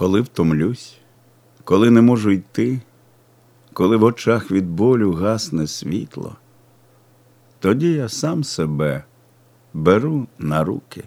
Коли втомлюсь, коли не можу йти, коли в очах від болю гасне світло, тоді я сам себе беру на руки.